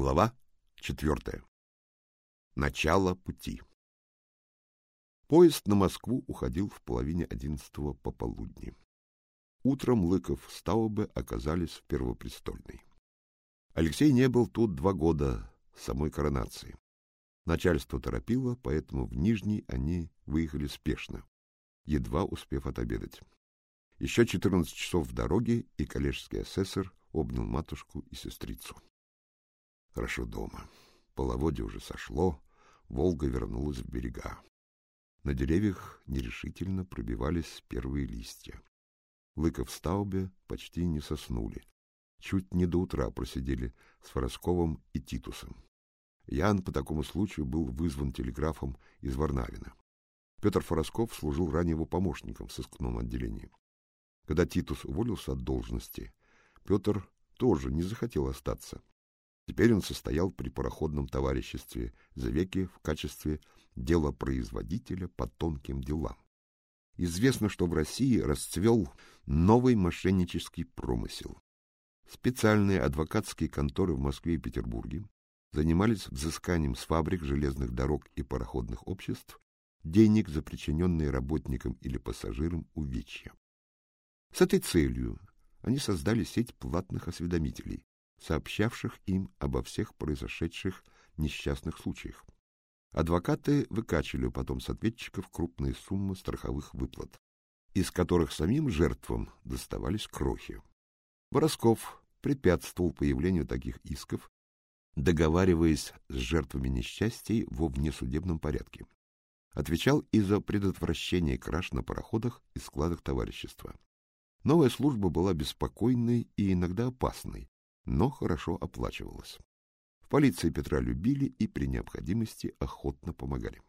Глава четвертая. Начало пути. Поезд на Москву уходил в половине одиннадцатого пополудни. Утром Лыков с Таубе оказались в Первопрестольной. Алексей не был тут два года самой коронации. Начальство торопило, поэтому в Нижний они выехали спешно, едва успев отобедать. Еще четырнадцать часов в дороге, и коллежский асессор обнял матушку и сестрицу. Хорошо дома. Половодье уже сошло, Волга вернулась в берега. На деревьях нерешительно пробивались первые листья. Лыков в Таубе почти не соснули. Чуть не до утра просидели с Форосковым и Титусом. Ян по такому случаю был вызван телеграфом из Варнавина. Петр Форосков служил ранее его помощником в сыскном отделении. Когда Титус уволился от должности, Петр тоже не захотел остаться Теперь он состоял при пароходном товариществе Завеки в качестве делопроизводителя по тонким делам. Известно, что в России расцвел новый мошеннический промысел. Специальные адвокатские конторы в Москве и Петербурге занимались взысканием с фабрик, железных дорог и пароходных обществ денег за причиненные работникам или пассажирам увечья. С этой целью они создали сеть платных осведомителей, сообщавших им обо всех произошедших несчастных случаях. Адвокаты выкачивали потом с ответчиков крупные суммы страховых выплат, из которых самим жертвам доставались крохи. Боросков препятствовал появлению таких исков, договариваясь с жертвами несчастий во внесудебном порядке. Отвечал и за предотвращение краж на пароходах и складах товарищества. Новая служба была беспокойной и иногда опасной, но хорошо оплачивалась. В полиции Петра любили и при необходимости охотно помогали.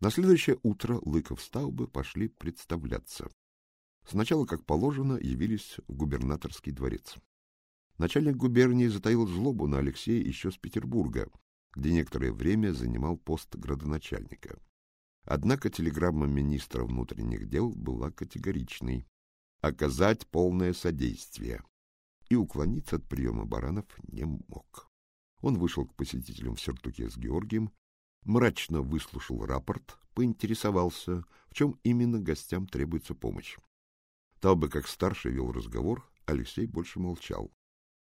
На следующее утро Лыков с Таубы пошли представляться. Сначала, как положено, явились в губернаторский дворец. Начальник губернии затаил злобу на Алексея еще с Петербурга, где некоторое время занимал пост градоначальника. Однако телеграмма министра внутренних дел была категоричной — оказать полное содействие и уклониться от приема баранов не мог. Он вышел к посетителям в сюртуке с Георгием, мрачно выслушал рапорт, поинтересовался, в чем именно гостям требуется помощь. Таубе, как старший, вел разговор, Алексей больше молчал.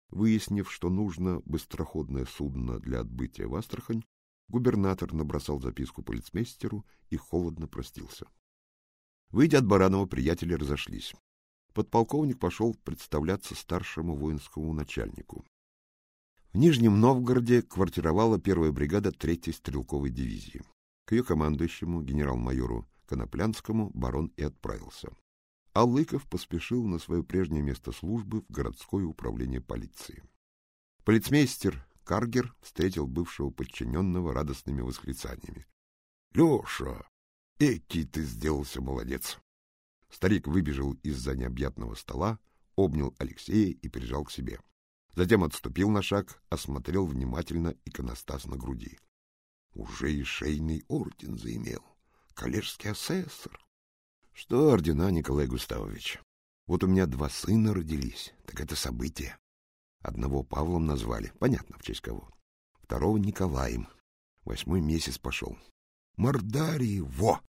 Выяснив, что нужно быстроходное судно для отбытия в Астрахань, губернатор набросал записку полицмейстеру и холодно простился. Выйдя от Баранова, приятели разошлись подполковник пошел представляться старшему воинскому начальнику. В Нижнем Новгороде квартировала первая бригада третьей стрелковой дивизии. К ее командующему, генерал-майору Коноплянскому, барон и отправился. А Лыков поспешил на свое прежнее место службы в городское управление полиции. Полицмейстер Каргер встретил бывшего подчиненного радостными восклицаниями. — Леша, эки ты сделался молодец! Старик выбежал из-за необъятного стола, обнял Алексея и прижал к себе. Затем отступил на шаг, осмотрел внимательно иконостас на груди. Уже и шейный орден заимел. Коллежский асессор. Что ордена, Николай Густавович? Вот у меня два сына родились, так это событие. Одного Павлом назвали, понятно, в честь кого. Второго Николаем. Восьмой месяц пошел. Мордарии, во!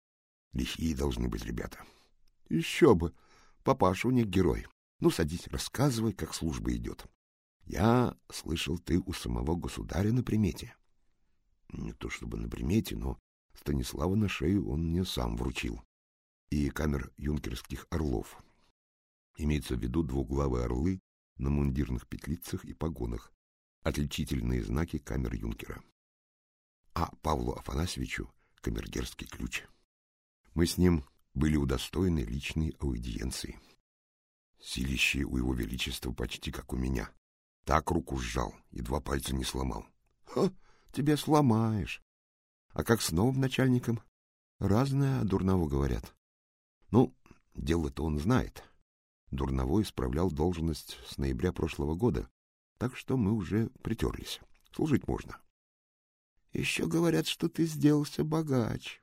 Лихие должны быть ребята. — Еще бы! Папаша у них герой. Ну, садись, рассказывай, как служба идет. Я слышал, ты у самого государя на примете. Не то чтобы на примете, но Станислава на шею он мне сам вручил. И камер юнкерских орлов. Имеется в виду двуглавые орлы на мундирных петлицах и погонах, отличительные знаки камер юнкера. А Павлу Афанасьевичу камергерский ключ. Мы с ним были удостоены личной аудиенции. Силище у его величества почти как у меня. Так руку сжал, и два пальца не сломал. Ха, тебя сломаешь. А как с новым начальником? Разное о Дурнову говорят. Ну, дело-то он знает. Дурновой исправлял должность с ноября прошлого года, так что мы уже притерлись. Служить можно. Еще говорят, что ты сделался богач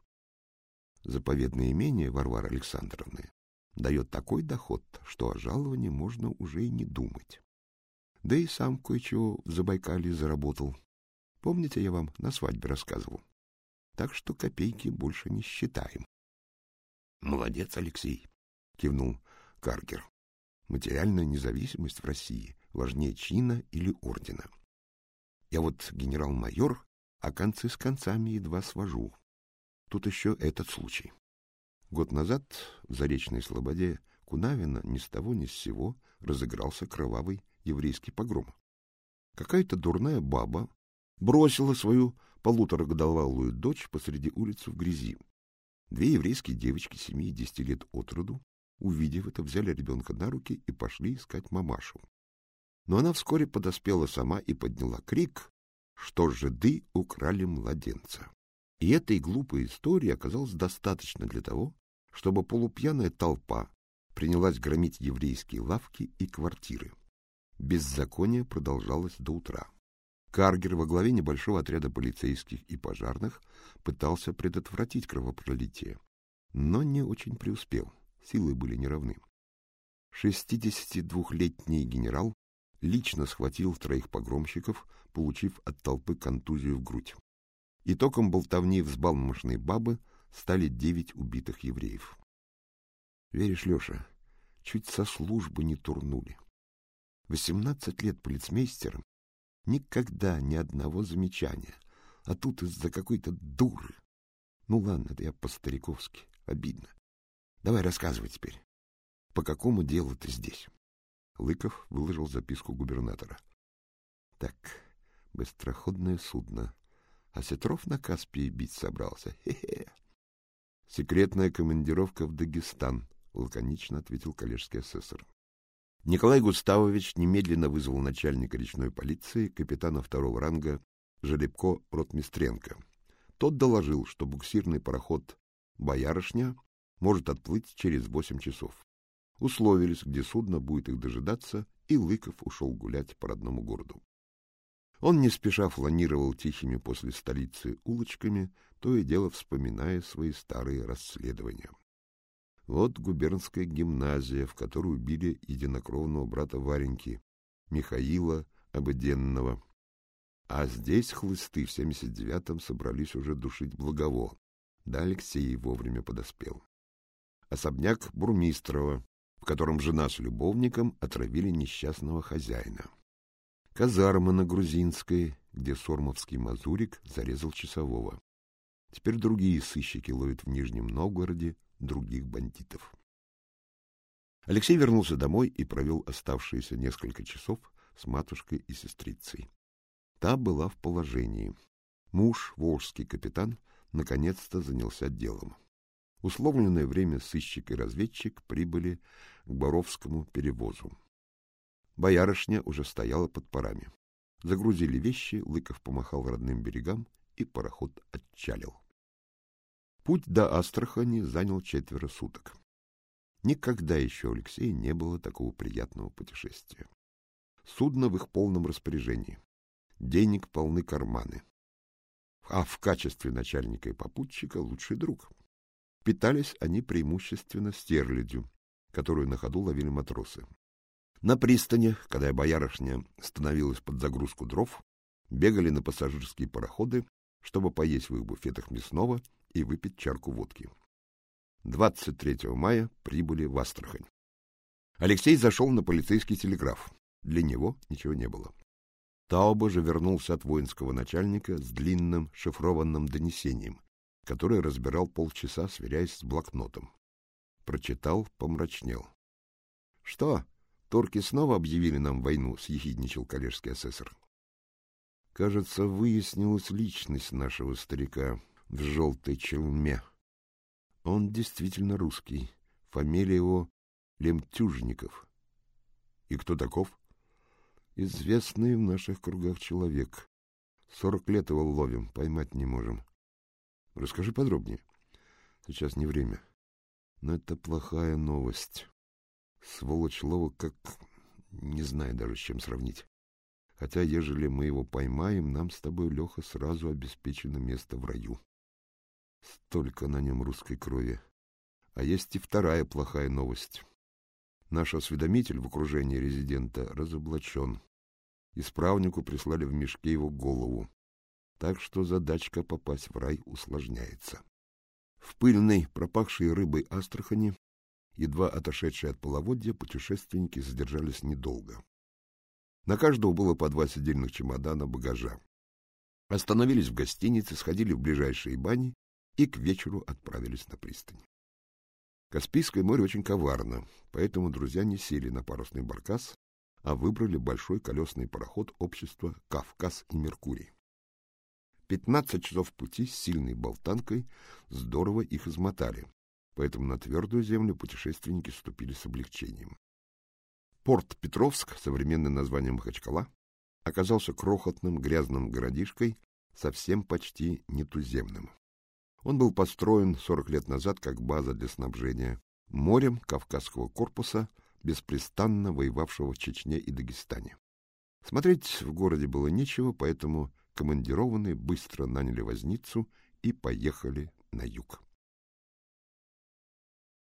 заповедное имение Варвары Александровны дает такой доход, что о жаловании можно уже и не думать. Да и сам кое-чего в Забайкалье заработал. Помните, я вам на свадьбе рассказывал? Так что копейки больше не считаем. — Молодец, Алексей, — кивнул Каргер. Материальная независимость в России важнее чина или ордена. Я вот генерал-майор, а концы с концами едва свожу. Тут еще этот случай. Год назад в Заречной Слободе Кунавина ни с того ни с сего разыгрался кровавый еврейский погром. Какая-то дурная баба бросила свою полуторагодовалую дочь посреди улицы в грязи. Две еврейские девочки семи и десяти лет от роду, увидев это, взяли ребенка на руки и пошли искать мамашу. Но она вскоре подоспела сама и подняла крик, что жиды украли младенца. И этой глупой истории оказалось достаточно для того, чтобы полупьяная толпа принялась громить еврейские лавки и квартиры. Беззаконие продолжалось до утра. Каргер во главе небольшого отряда полицейских и пожарных пытался предотвратить кровопролитие, но не очень преуспел, силы были неравны. 62-летний генерал лично схватил троих погромщиков, получив от толпы контузию в грудь. Итогом болтовни взбалмошной бабы стали девять убитых евреев. Веришь, Леша, чуть со службы не турнули. Восемнадцать лет полицмейстером, никогда ни одного замечания, а тут из-за какой-то дуры. Ну ладно, это я по-стариковски, обидно. Давай рассказывай теперь, по какому делу ты здесь? Лыков выложил записку губернатора. Так, быстроходное судно. А Сетров на Каспии бить собрался. Хе-хе. Секретная командировка в Дагестан, лаконично ответил коллежский асессор. Николай Густавович немедленно вызвал начальника речной полиции, капитана второго ранга Жеребко Ротмистренко. Тот доложил, что буксирный пароход «Боярышня» может отплыть через восемь часов. Условились, где судно будет их дожидаться, и Лыков ушел гулять по родному городу. Он не спеша фланировал тихими после столицы улочками, то и дело вспоминая свои старые расследования. Вот губернская гимназия, в которую убили единокровного брата Вареньки, Михаила Обыденного. А здесь хлысты в 79-м собрались уже душить Благово. Да Алексей вовремя подоспел. Особняк Бурмистрова, в котором жена с любовником отравили несчастного хозяина. Казарма на Грузинской, где сормовский мазурик зарезал часового. Теперь другие сыщики ловят в Нижнем Новгороде других бандитов. Алексей вернулся домой и провел оставшиеся несколько часов с матушкой и сестрицей. Та была в положении. Муж, волжский капитан, наконец-то занялся делом. Условленное время сыщик и разведчик прибыли к Боровскому перевозу. Боярышня уже стояла под парами. Загрузили вещи, Лыков помахал родным берегам, и пароход отчалил. Путь до Астрахани занял четверо суток. Никогда еще у Алексея не было такого приятного путешествия. Судно в их полном распоряжении. Денег полны карманы. А в качестве начальника и попутчика лучший друг. Питались они преимущественно стерлядью, которую на ходу ловили матросы. На пристани, когда боярышня становилась под загрузку дров, бегали на пассажирские пароходы, чтобы поесть в их буфетах мясного и выпить чарку водки. 23 мая прибыли в Астрахань. Алексей зашел на полицейский телеграф. Для него ничего не было. Тауба же вернулся от воинского начальника с длинным шифрованным донесением, которое разбирал полчаса, сверяясь с блокнотом. Прочитал, помрачнел. — Что, турки снова объявили нам войну? — съехидничал коллежский асессор. — Кажется, выяснилась личность нашего старика, в желтой челме. Он действительно русский. Фамилия его Лемтюжников. И кто таков? Известный в наших кругах человек. Сорок лет его ловим, поймать не можем. Расскажи подробнее. Сейчас не время. Но это плохая новость. Сволочь лова как... Не знаю даже, с чем сравнить. Хотя, ежели мы его поймаем, нам с тобой, Леха, сразу обеспечено место в раю. Столько на нем русской крови. А есть и вторая плохая новость. Наш осведомитель в окружении резидента разоблачен. Исправнику прислали в мешке его голову, так что задачка попасть в рай усложняется. В пыльной, пропахшей рыбой Астрахани, едва отошедшие от половодья, путешественники задержались недолго. На каждого было по два сидельных чемодана багажа. Остановились в гостинице, сходили в ближайшие бани и к вечеру отправились на пристань. Каспийское море очень коварно, поэтому друзья не сели на парусный баркас, а выбрали большой колесный пароход общества «Кавказ и Меркурий». Пятнадцать часов пути с сильной болтанкой здорово их измотали, поэтому на твердую землю путешественники ступили с облегчением. Порт Петровск, современное название Махачкала, оказался крохотным грязным городишкой, совсем почти нетуземным. Он был построен 40 лет назад как база для снабжения морем Кавказского корпуса, беспрестанно воевавшего в Чечне и Дагестане. Смотреть в городе было нечего, поэтому командированные быстро наняли возницу и поехали на юг.